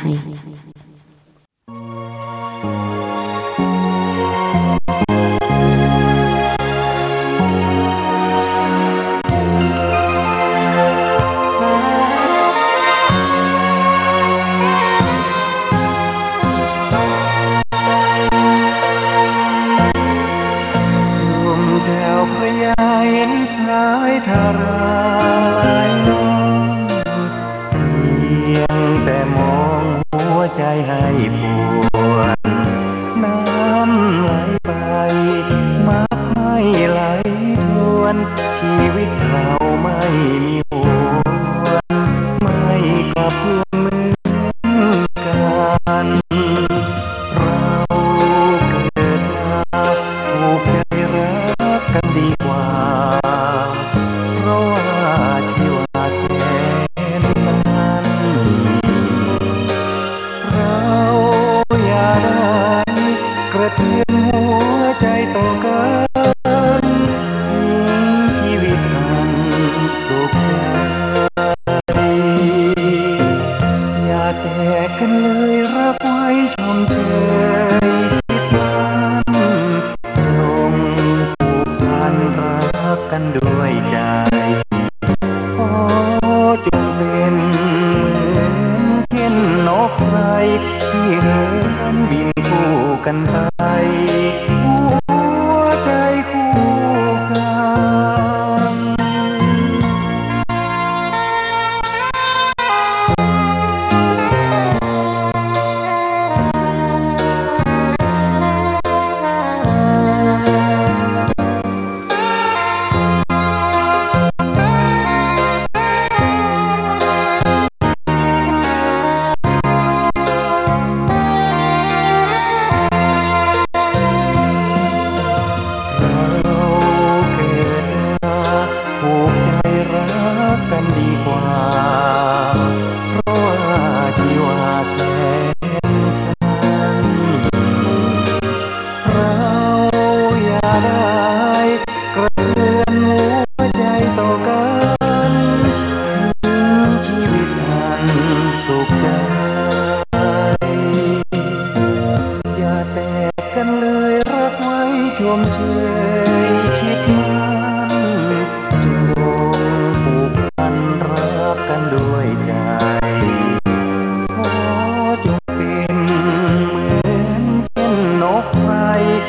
ไทยลมแถว ให้ปวดน้ำไหลไปมาให้ไหลทวน ชีวิตเราไม่มีหวนไม่กับ ระเทือนหัวใจต่อกันชีวิตอันสุขใจอย่าแตกกันเลยรักไว้ชมเชยคิดมันลงผูกพันรักกันด้วยใจขอจงเป็นเหมือนเช่นนกไพรที่ กันไป รักกันดีกว่า เพราะว่าชีวาแสนสั้นเราอย่าได้กระเทือนหัวใจต่อกันทิ้งชีวิตอันสุขใจ อย่าแตกกันเลยรักไว้ชมเชยชิดมัน อจงเป็นเหมือนเช่นนกไพร